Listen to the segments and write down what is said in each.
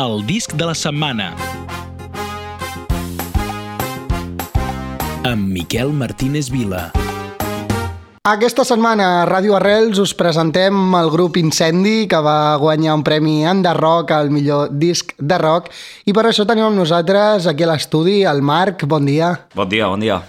El disc de la setmana. Amb Miquel Martínez Vila. Aquesta setmana a Ràdio Arrels us presentem el grup Incendi que va guanyar un premi en The Rock, el millor disc de rock i per això tenim amb nosaltres aquí a l'estudi el Marc, bon dia Bon dia, bon dia.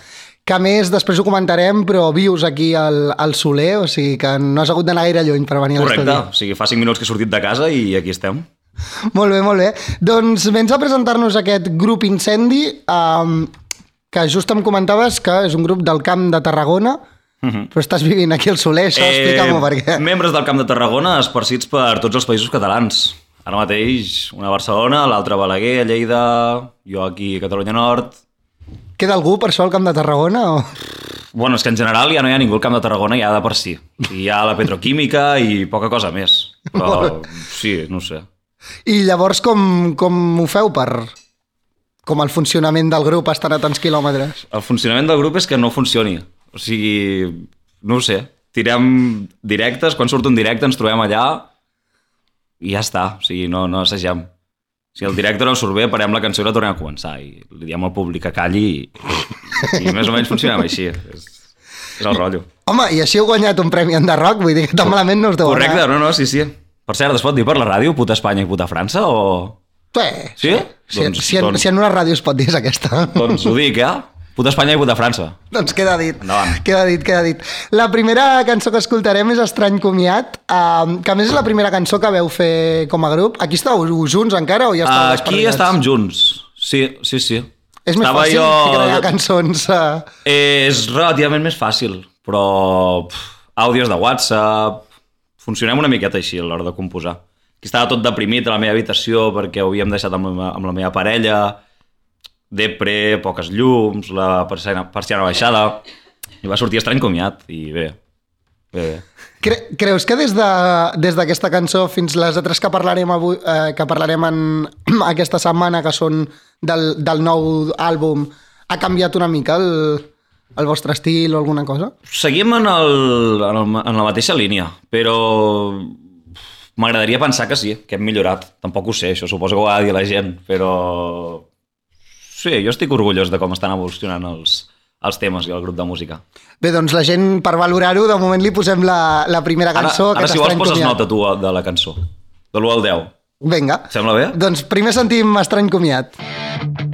que a més després ho comentarem però vius aquí al, al Soler o sigui que no has hagut d'anar gaire lluny per venir a Correcte, l'estudi o sigui, fa 5 minuts que he sortit de casa i aquí estem. Molt bé, molt bé. Doncs vens a presentar-nos aquest grup Incendi, um, que just em comentaves que és un grup del Camp de Tarragona, però estàs vivint aquí al Soler, això Eh, explica-m'ho per què. Membres del Camp de Tarragona esparcits per tots els països catalans. Ara mateix, una a Barcelona, l'altra a Balaguer, a Lleida, jo aquí a Catalunya Nord... Queda algú per això al Camp de Tarragona? O... Bueno, és que en general ja no hi ha ningú al Camp de Tarragona ja de per si. Hi ha la petroquímica i poca cosa més. Però sí, no sé. I llavors com, com ho feu per... com el funcionament del grup estan a tants quilòmetres? El funcionament del grup és que no funcioni. O sigui, no ho sé. Tirem directes, quan surt un directe ens trobem allà i ja està. O sigui, no, no assagem. Si el directe no surt bé, parem la cançó i la tornem a començar. I li diem al públic que calli i, i més o menys funcionem així. És, és el rotllo. Home, i així heu guanyat un premi en The Rock, vull dir que tan malament no us deu Correcte, anar. no, no, sí, sí. Per cert, es pot dir per la ràdio puta Espanya i puta França o... Sí, Sí? Si, Doncs- si, en, doncs- si en una ràdio es pot dir és aquesta. Doncs ho dic, eh? Puta Espanya i puta França. Doncs queda dit. Endavant. Queda dit, queda dit. La primera cançó que escoltarem és Estrany Comiat, um, que a més és la primera cançó que veu fer com a grup. Aquí estàveu junts encara o ja estàveu Aquí estàvem junts. Sí, sí, sí. És més Estava fàcil jo... crear cançons... Uh... És relativament més fàcil, però pff, àudios de WhatsApp... Funcionem una miqueta així a l'hora de composar. Aquí estava tot deprimit a la meva habitació perquè ho havíem deixat amb la, amb la meva parella, depre, poques llums, la persiana, baixada... I va sortir estrany comiat, i bé, bé, bé. Cre creus que des de- des d'aquesta de, cançó fins les altres que parlarem, avui, eh, que parlarem en, aquesta setmana, que són del, del nou àlbum, ha canviat una mica el, el vostre estil o alguna cosa? Seguim en, el, en, el, en la mateixa línia, però m'agradaria pensar que sí, que hem millorat. Tampoc ho sé, això suposo que ho ha de dir la gent, però sí, jo estic orgullós de com estan evolucionant els, els temes i el grup de música. Bé, doncs la gent, per valorar-ho, de moment li posem la, la primera Ara, cançó. ara aquest si vols Estrany poses Comiat. nota tu de la cançó, de l'1 al 10. Vinga. Sembla bé? Doncs primer sentim Estrany Comiat. I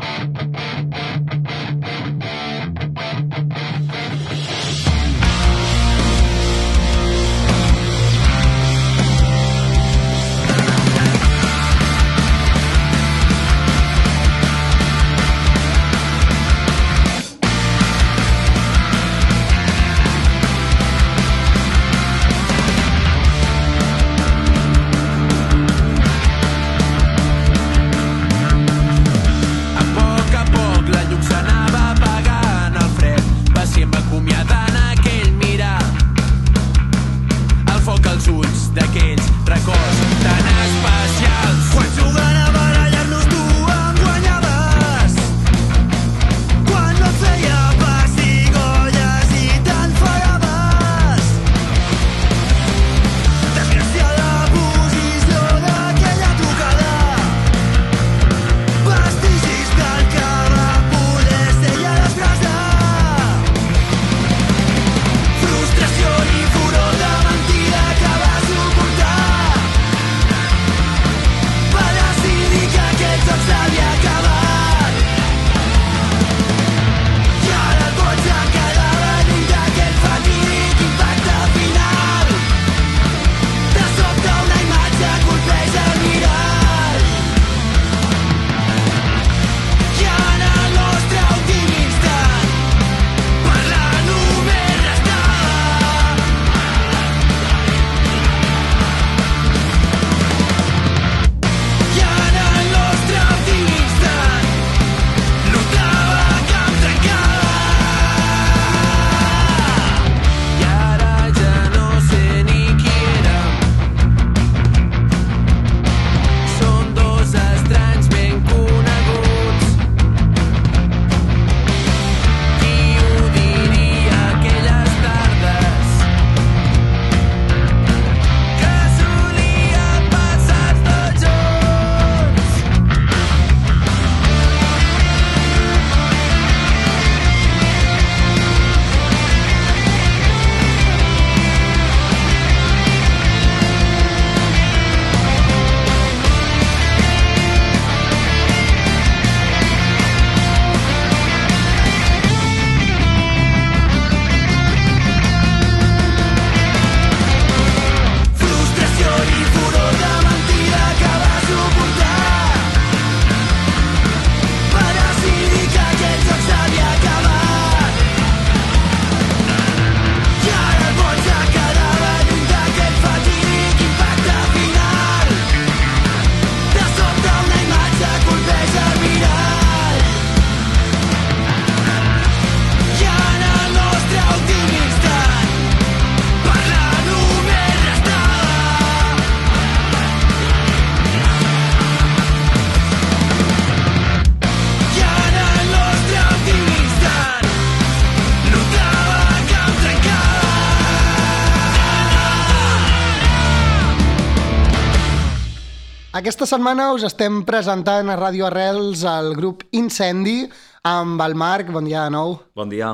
Aquesta setmana us estem presentant a Ràdio Arrels el grup Incendi amb el Marc, bon dia de nou. Bon dia.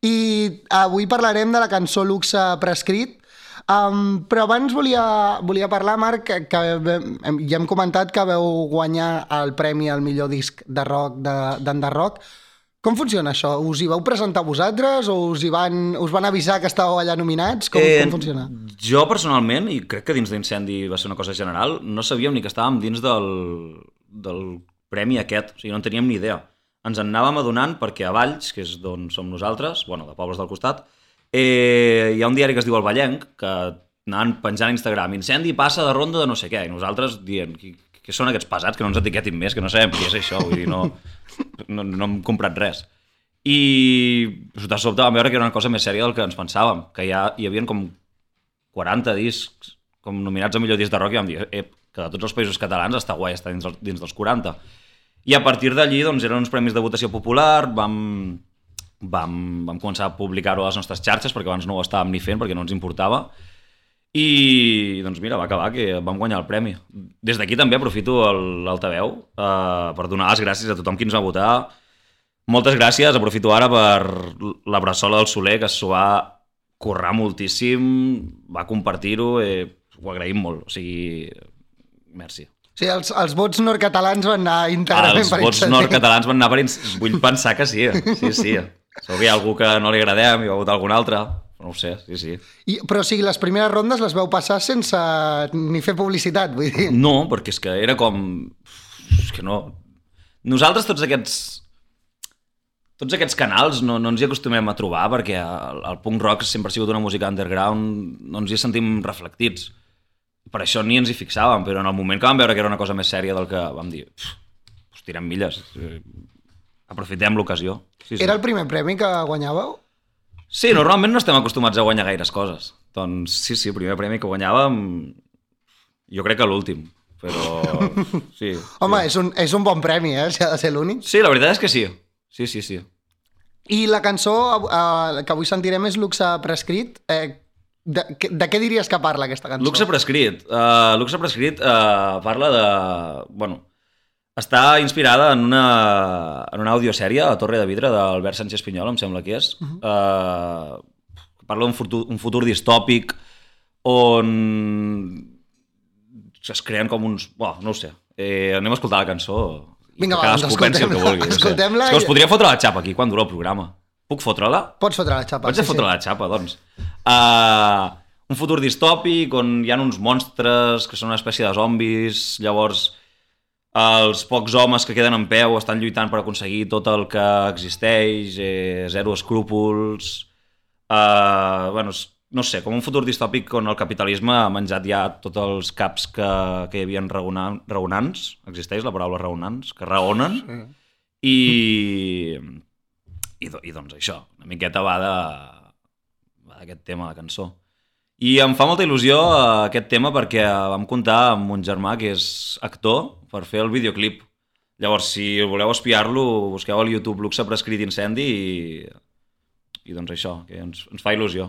I avui parlarem de la cançó Luxe Prescrit, Um, però abans volia, volia parlar, Marc, que, que ja hem comentat que veu guanyar el premi al millor disc de rock d'Enderrock. Com funciona això? Us hi vau presentar vosaltres o us, hi van, us van avisar que estàveu allà nominats? Com, eh, com funciona? Jo personalment, i crec que dins d'Incendi va ser una cosa general, no sabíem ni que estàvem dins del, del premi aquest, o sigui, no en teníem ni idea. Ens en anàvem adonant perquè a Valls, que és d'on som nosaltres, bueno, de pobles del costat, Eh, hi ha un diari que es diu El Vallenc, que anaven penjant a Instagram, incendi passa de ronda de no sé què, i nosaltres dient, què són aquests pesats que no ens etiquetin més, que no sabem què és això, vull dir, no, no, no hem comprat res. I de sobte vam veure que era una cosa més sèria del que ens pensàvem, que ja hi havia com 40 discs com nominats a millor disc de rock i vam dir eh, que de tots els països catalans està guai estar dins, dins dels 40. I a partir d'allí doncs, eren uns premis de votació popular, vam, vam, vam començar a publicar-ho a les nostres xarxes perquè abans no ho estàvem ni fent perquè no ens importava i doncs mira, va acabar que vam guanyar el premi. Des d'aquí també aprofito l'altaveu eh, per donar les gràcies a tothom qui ens va votar. Moltes gràcies, aprofito ara per la bressola del Soler que s'ho va currar moltíssim, va compartir-ho, eh, ho agraïm molt, o sigui, merci. Sí, els, els vots nord-catalans van anar íntegrament els per Els vots nord-catalans van anar per... Vull pensar que sí, sí, sí. Segur que hi ha algú que no li agradem i va votar algun altre. No ho sé, sí, sí. I, però o sigui, les primeres rondes les veu passar sense ni fer publicitat, vull dir. No, perquè és que era com... És que no... Nosaltres tots aquests... Tots aquests canals no, no ens hi acostumem a trobar perquè el, el punk rock sempre ha sigut una música underground, no ens hi sentim reflectits. Per això ni ens hi fixàvem, però en el moment que vam veure que era una cosa més sèria del que vam dir, us tirem milles, aprofitem l'ocasió. Sí, sí. Era el primer premi que guanyàveu? Sí, normalment no estem acostumats a guanyar gaires coses. Doncs sí, sí, el primer premi que guanyàvem, jo crec que l'últim, però sí. Home, sí. És, un, és un bon premi, eh, si ha de ser l'únic. Sí, la veritat és que sí. Sí, sí, sí. I la cançó eh, que avui sentirem és Luxe Prescrit. Eh, de, de què diries que parla aquesta cançó? Luxe Prescrit. Uh, Luxe Prescrit uh, parla de... Bueno, està inspirada en una, en una audiosèrie, La Torre de Vidre, d'Albert Sánchez Pinyol, em sembla que és. Uh -huh. uh, parla d'un futur, un futur distòpic on es creen com uns... Bueno, no ho sé. Eh, anem a escoltar la cançó Vinga, va, doncs escoltem-la. Escoltem no sé. És que us podria fotre la xapa aquí quan dura el programa. Puc fotre-la? Pots fotre la xapa. Pots sí, fotre sí. la xapa, doncs. Uh, un futur distòpic on hi ha uns monstres que són una espècie de zombis, llavors els pocs homes que queden en peu estan lluitant per aconseguir tot el que existeix, eh, zero escrúpols... Eh, bueno, no sé, com un futur distòpic on el capitalisme ha menjat ja tots els caps que, que hi havia raonan, raonants, existeix la paraula raonants, que raonen, sí. i, i, i doncs això, una miqueta va d'aquest tema de cançó. I em fa molta il·lusió uh, aquest tema perquè vam comptar amb un germà que és actor per fer el videoclip. Llavors, si voleu espiar-lo, busqueu al YouTube Luxe prescrit incendi i, i doncs això, que ens, ens fa il·lusió.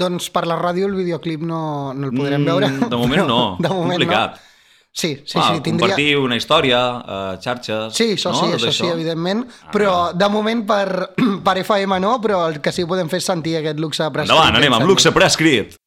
Doncs per la ràdio el videoclip no, no el podrem mm, veure. De moment no, de moment complicat. No. Sí, sí, ah, sí. Tindria... Compartir una història, uh, xarxes... Sí, això no? sí, això, això sí, evidentment. Ah, però de moment per, per FM no, però el que sí que podem fer és sentir aquest luxe prescrit. Endavant, anem amb luxe prescrit.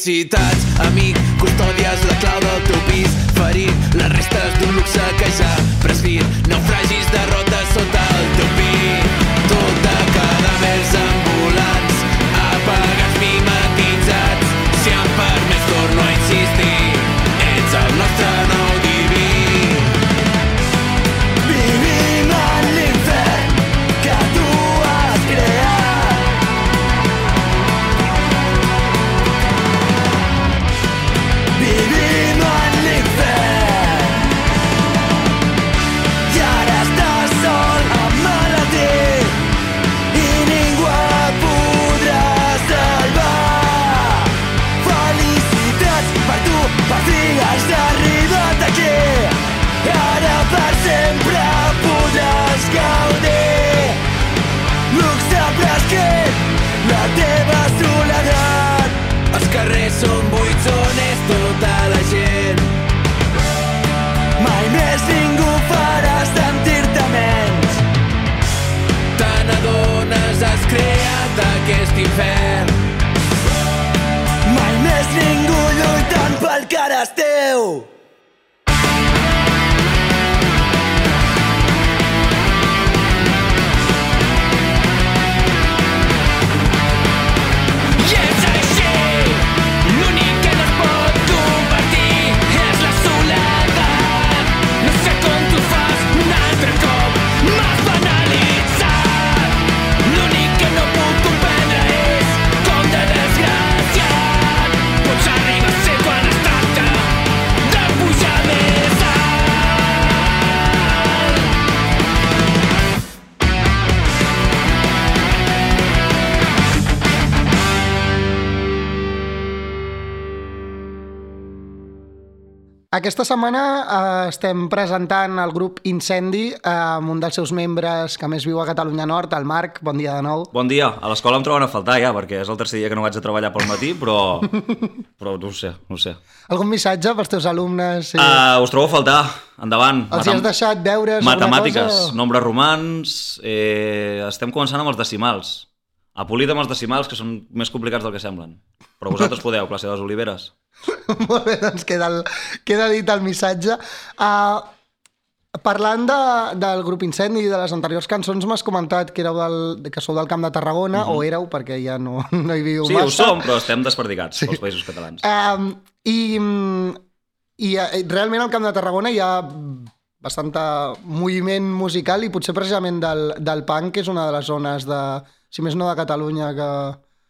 Felicitats, amic, custòdies la clau del teu pis, ferit les restes d'un luxe que ja prescrit, infern Mai més ningú lluitant pel que és teu I Aquesta setmana eh, estem presentant el grup Incendi eh, amb un dels seus membres que més viu a Catalunya Nord, el Marc. Bon dia de nou. Bon dia. A l'escola em troben a faltar ja, perquè és el tercer dia que no vaig a treballar pel matí, però... però no ho sé, no ho sé. Algun missatge pels teus alumnes? Sí. Uh, us trobo a faltar. Endavant. Els hi has deixat deures? Matemàtiques, cosa? nombres romans... Eh, estem començant amb els decimals. A polit amb els decimals, que són més complicats del que semblen. Però vosaltres podeu, classe de les oliveres. Molt bé, doncs queda, el, queda dit el missatge. Uh, parlant de, del grup Incendi i de les anteriors cançons, m'has comentat que, éreu del, que sou del Camp de Tarragona, o éreu, perquè ja no, no hi viu Mhm. Sí, ho massa. som, però estem desperdigats sí. pels països catalans. Um, I i eh, realment al Camp de Tarragona hi ha bastant moviment musical i potser precisament del, del punk, que és una de les zones de, si més no de Catalunya, que,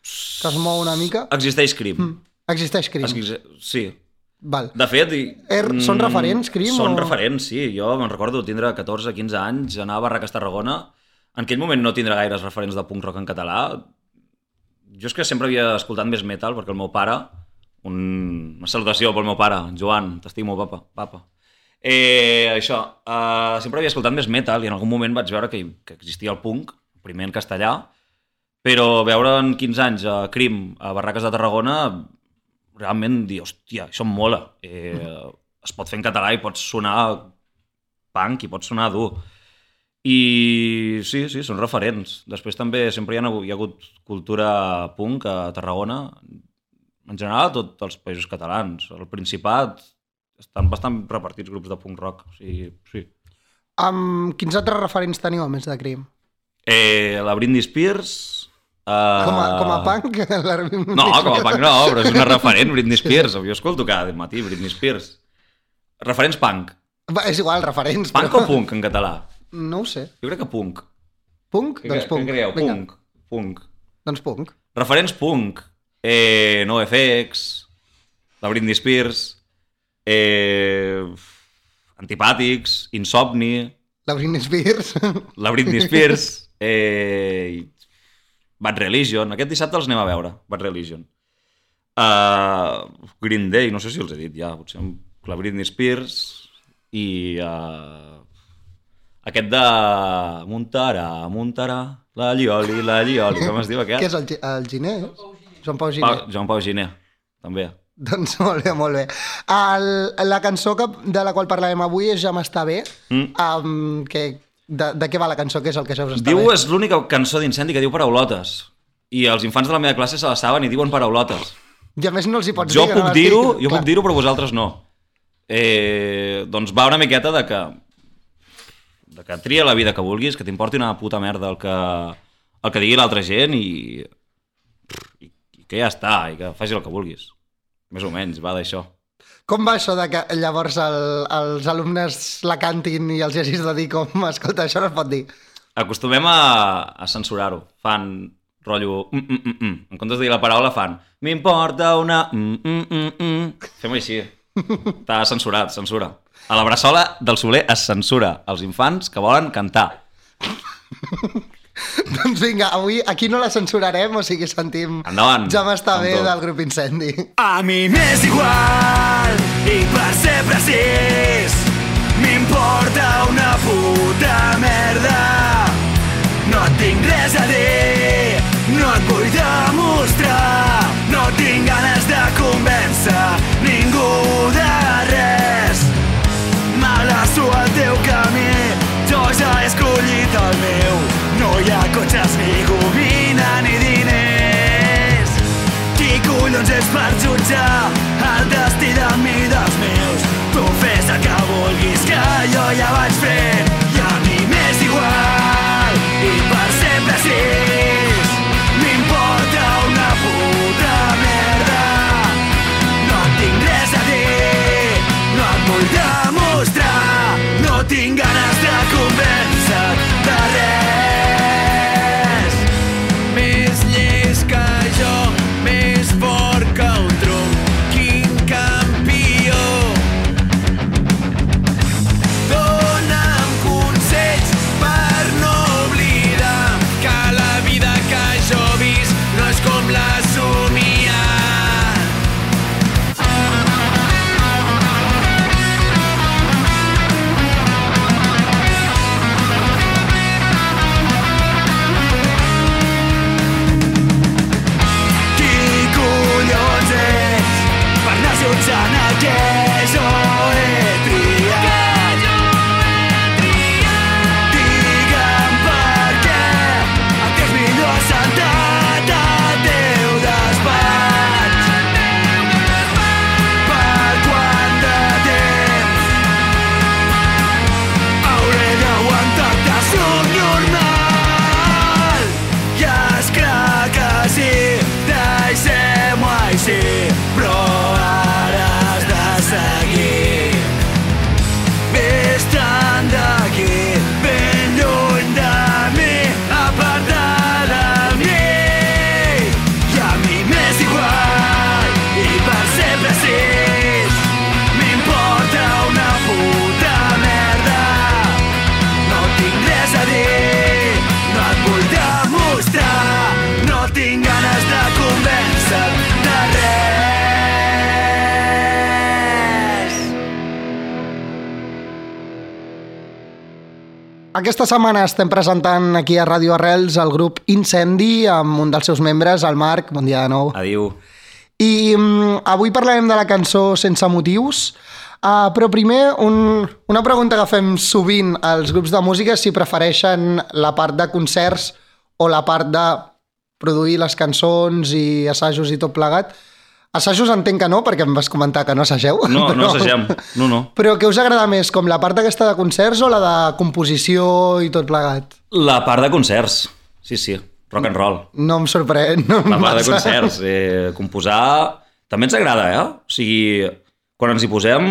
que es mou una mica. Existeix crim. Mm. Existeix crim. Existe... Sí. Val. De fet... I... Er, són mm, referents, Crim, Són o- referents, sí. Jo me'n recordo tindre 14-15 anys, anar a Barraques Tarragona. En aquell moment no tindre gaires referents de punk rock en català. Jo és que sempre havia escoltat més metal, perquè el meu pare... Un... Una salutació pel meu pare, Joan, t'estimo, papa. papa. Eh, això, uh, sempre havia escoltat més metal i en algun moment vaig veure que, que existia el punk, primer en castellà, però veure en 15 anys a Crim, a Barraques de Tarragona, realment dir, hòstia, això em mola. Eh, es pot fer en català i pot sonar punk i pot sonar dur. I sí, sí, són referents. Després també sempre hi ha, hi ha hagut cultura punk a Tarragona, en general a tots els països catalans. Al Principat estan bastant repartits grups de punk rock. O sigui, sí. Amb quins altres referents teniu, a més de crim? Eh, la Britney Spears... Uh... Com a, com a punk? La... No, com a punk no, però és una referent, Britney Spears. Jo escolto cada matí Britney Spears. Referents punk. Va, és igual, referents. Punk o punk en català? No ho sé. Jo crec que punk. Punk? Què, doncs què punk. creieu? Vinga, Punk. Punk. Doncs punk. Referents punk. Eh, NoFX, la Britney Spears, eh, Antipàtics, Insomni, La Britney Spears. la Britney Spears, eh, Bad Religion. Aquest dissabte els anem a veure, Bad Religion. Uh, Green Day, no sé si els he dit ja, potser la Britney Spears i uh, aquest de muntarà, muntarà, la Lioli, la Lioli, com es diu aquest? Què és el, el Giner? Joan Pau Pau, Giner. Joan Pau Giner, també. Doncs molt bé, molt bé. El, la cançó que, de la qual parlarem avui és Ja m'està bé. Mm. Um, que, de, de què va la cançó? Què és el que ja us està Diu, bé? és l'única cançó d'incendi que diu paraulotes. I els infants de la meva classe se la saben i diuen paraulotes. I a més no els hi pots Jo dir. que no puc dir-ho, diguin. jo Clar. puc dir-ho, però vosaltres no. Eh, doncs va una miqueta de que de que tria la vida que vulguis, que t'importi una puta merda el que, el que digui l'altra gent i, i, i que ja està, i que facis el que vulguis. Més o menys, va d'això. Com va això de que llavors el, els alumnes la cantin i els hagis de dir com, escolta, això no es pot dir? Acostumem a, a censurar-ho. Fan rotllo... Mm, mm, mm, mm. En comptes de dir la paraula fan... M'importa una... Mm, mm, mm, mm. Fem-ho així. Està censurat, censura. A la bressola del Soler es censura els infants que volen cantar. doncs vinga, avui aquí no la censurarem, o sigui, sentim... Endavant, Ja m'està bé tot. del grup Incendi. A mi m'és igual i per ser precís m'importa una puta merda. No tinc res a dir no et vull demostrar. No tinc ganes de convèncer ningú de res. M'alaço al teu camí Jo ja he escollit el meu hi ha cotxes ni gomina ni diners Qui collons és per jutjar el destí de mi dels meus Tu fes el que vulguis que jo ja vaig fent Aquesta setmana estem presentant aquí a Ràdio Arrels el grup Incendi amb un dels seus membres, el Marc. Bon dia de nou. Adiu. I mm, avui parlarem de la cançó Sense motius, uh, però primer un, una pregunta que fem sovint als grups de música si prefereixen la part de concerts o la part de produir les cançons i assajos i tot plegat. Assajos entenc que no, perquè em vas comentar que no assageu. No, no assagem. No, no. Però què us agrada més, com la part aquesta de concerts o la de composició i tot plegat? La part de concerts. Sí, sí. Rock and roll. No em sorprèn. No La part de massa. concerts. Eh, composar... També ens agrada, eh? O sigui, quan ens hi posem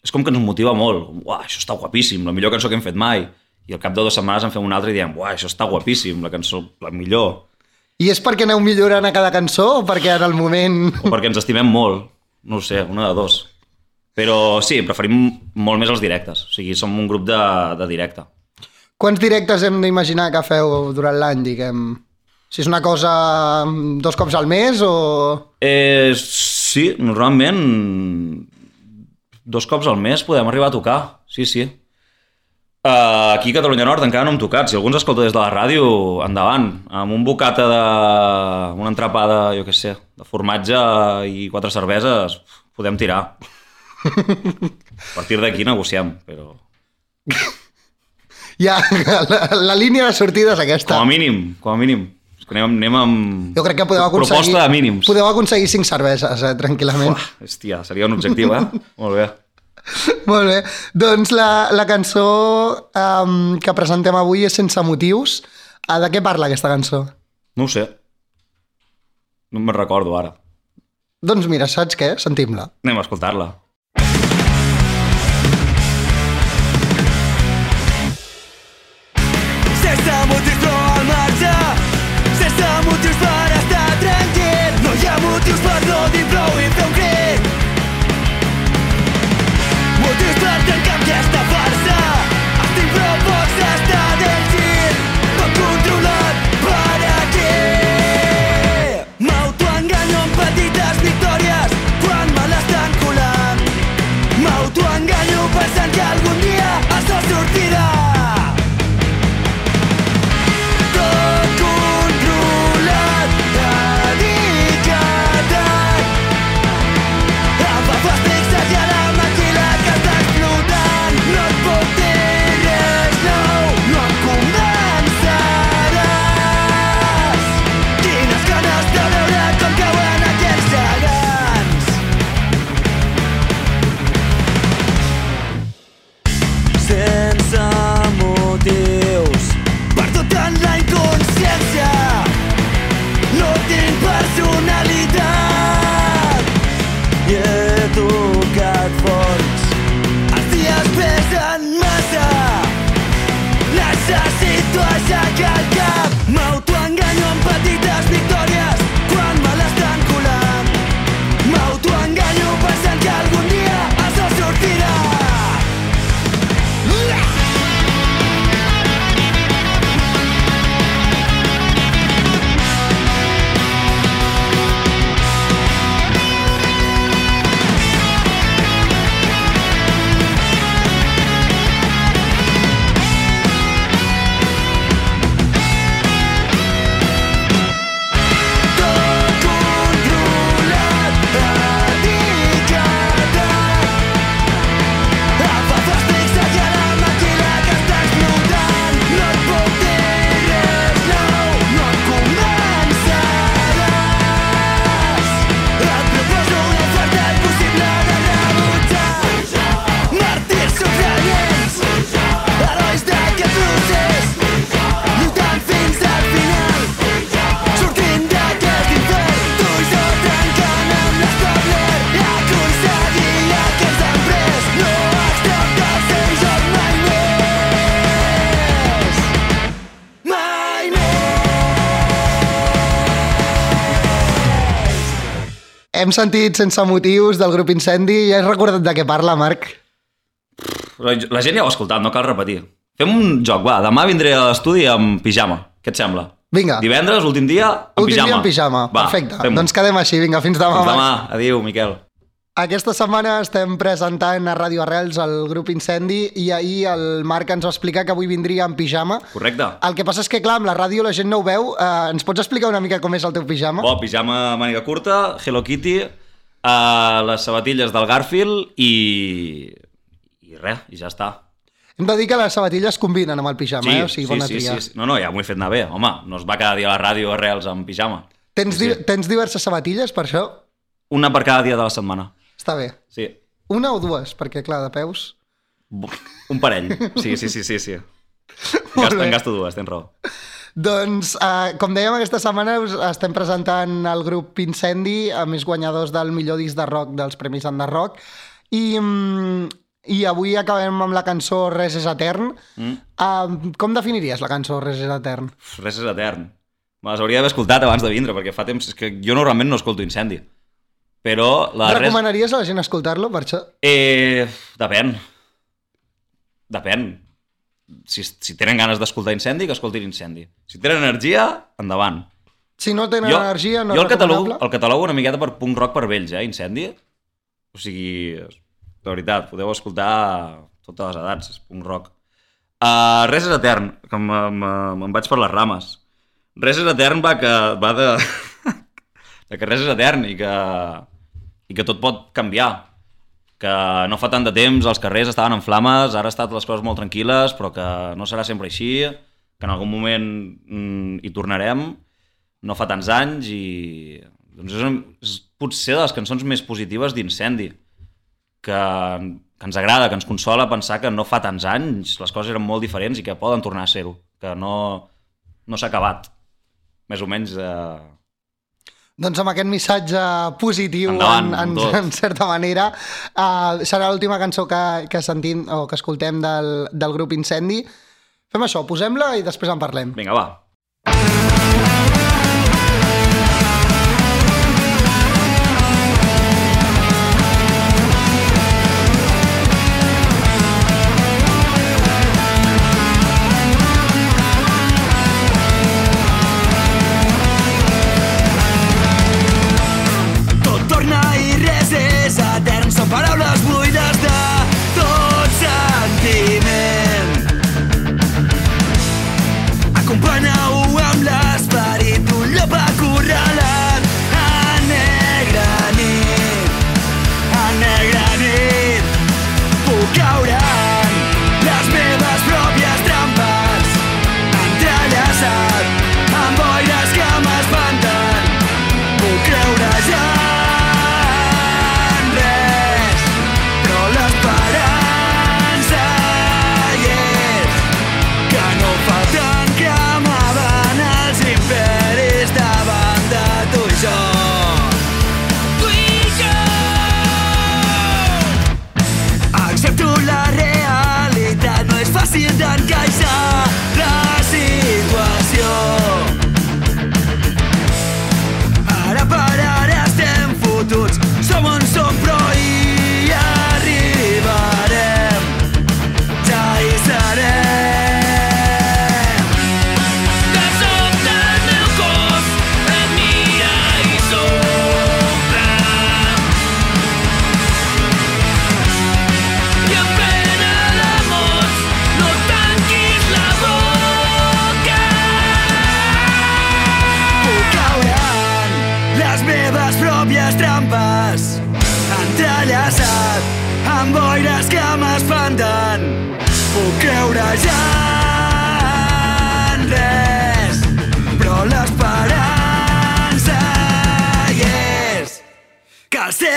és com que ens motiva molt. Uah, això està guapíssim, la millor cançó que hem fet mai. I al cap de dues setmanes en fem una altra i diem, uah, això està guapíssim, la cançó, la millor. I és perquè aneu millorant a cada cançó o perquè en el moment... O perquè ens estimem molt. No sé, una de dos. Però sí, preferim molt més els directes. O sigui, som un grup de, de directe. Quants directes hem d'imaginar que feu durant l'any, diguem? Si és una cosa dos cops al mes o... Eh, sí, normalment dos cops al mes podem arribar a tocar, sí, sí. Uh, aquí a Catalunya Nord encara no hem tocat. Si algú ens escolta des de la ràdio, endavant. Amb un bocata de... una entrapada, jo què sé, de formatge i quatre cerveses, podem tirar. A partir d'aquí negociem, però... Ja, la, la línia de sortida és aquesta. Com a mínim, com a mínim. Anem, anem amb... Jo crec que podeu aconseguir... Proposta de mínims. Podeu aconseguir cinc cerveses, eh, tranquil·lament. Uah, hòstia, seria un objectiu, eh? Molt bé. Molt bé. Doncs la, la cançó um, que presentem avui és Sense motius. Uh, de què parla aquesta cançó? No ho sé. No me'n recordo ara. Doncs mira, saps què? Sentim-la. Anem a escoltar-la. Sense motius però al marge Sense motius per estar tranquil No hi ha motius per no dir prou Hem sentit Sense motius del grup Incendi i has recordat de què parla, Marc? La, gent ja ho ha escoltat, no cal repetir. Fem un joc, va. Demà vindré a l'estudi amb pijama. Què et sembla? Vinga. Divendres, últim dia, amb Últim pijama. dia en pijama. Va, Perfecte. Doncs quedem així. Vinga, fins demà, Fins Marc. demà. Adéu, Miquel. Aquesta setmana estem presentant a Ràdio Arrels el grup Incendi i ahir el Marc ens va explicar que avui vindria en pijama. Correcte. El que passa és que, clar, amb la ràdio la gent no ho veu. Eh, ens pots explicar una mica com és el teu pijama? Bo, pijama màniga curta, Hello Kitty, uh, les sabatilles del Garfield i... i res, i ja està. Hem de dir que les sabatilles combinen amb el pijama, eh? O sigui, bona sí, tria. sí, sí. No, no, ja m'ho he fet anar bé. Home, no es va cada dia a la ràdio arrels amb pijama. Tens, Sí, di sí. tens diverses sabatilles, per això? Una per cada dia de la setmana. Està bé. Sí. Una o dues, perquè, clar, de peus... Un parell. Sí, sí, sí, sí. sí. Gasto, en gasto dues, tens raó. Doncs, eh, com dèiem, aquesta setmana us estem presentant el grup Incendi, a més guanyadors del millor disc de rock dels Premis Under Rock, i, mm, i avui acabem amb la cançó Res és etern. Mm? Uh, com definiries la cançó Res és etern? Res és etern. Me les hauria d'haver escoltat abans de vindre, perquè fa temps... És que jo normalment no escolto Incendi. Però la res... Recomanaries a la gent escoltar-lo, per això? Eh, depèn. Depèn. Si, si tenen ganes d'escoltar Incendi, que escoltin Incendi. Si tenen energia, endavant. Si no tenen energia, no jo el catalogo, el catalogo una miqueta per punk rock per vells, eh, Incendi. O sigui, de veritat, podeu escoltar totes les edats, és punk rock. Uh, res és etern, que me- me- me'n vaig per les rames. Res és etern va, que, va de, de que res és etern i que, i que tot pot canviar. Que no fa tant de temps els carrers estaven en flames, ara estat les coses molt tranquil·les, però que no serà sempre així, que en algun moment mm, hi tornarem, no fa tants anys i doncs és, és potser de les cançons més positives d'incendi que, que ens agrada, que ens consola pensar que no fa tants anys les coses eren molt diferents i que poden tornar a ser-ho, que no, no s'ha acabat. Més o menys eh, Doncs amb aquest missatge positiu, Endavant, en, en, en certa manera, uh, serà l'última cançó que, que sentim o que escoltem del, del grup Incendi. Fem això, posem-la i després en parlem. Vinga, va. Tot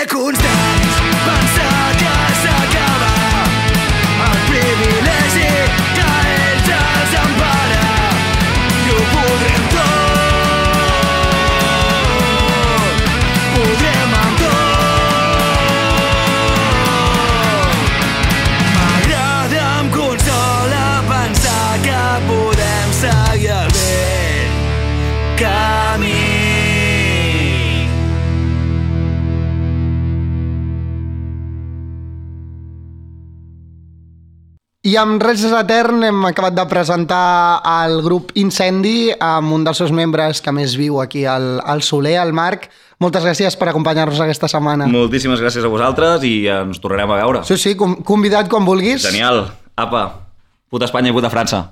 Cal I amb Res Etern hem acabat de presentar el grup Incendi amb un dels seus membres que més viu aquí al, al Soler, el Marc. Moltes gràcies per acompanyar-nos aquesta setmana. Moltíssimes gràcies a vosaltres i ens tornarem a veure. Sí, sí, convidat quan vulguis. Genial. Apa, puta Espanya i puta França.